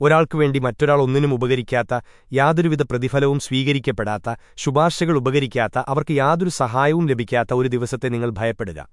ഒരാൾക്കു വേണ്ടി മറ്റൊരാൾ ഒന്നിനും ഉപകരിക്കാത്ത യാതൊരുവിധ പ്രതിഫലവും സ്വീകരിക്കപ്പെടാത്ത ശുപാർശകൾ ഉപകരിക്കാത്ത അവർക്ക് യാതൊരു സഹായവും ലഭിക്കാത്ത ഒരു ദിവസത്തെ നിങ്ങൾ ഭയപ്പെടുക.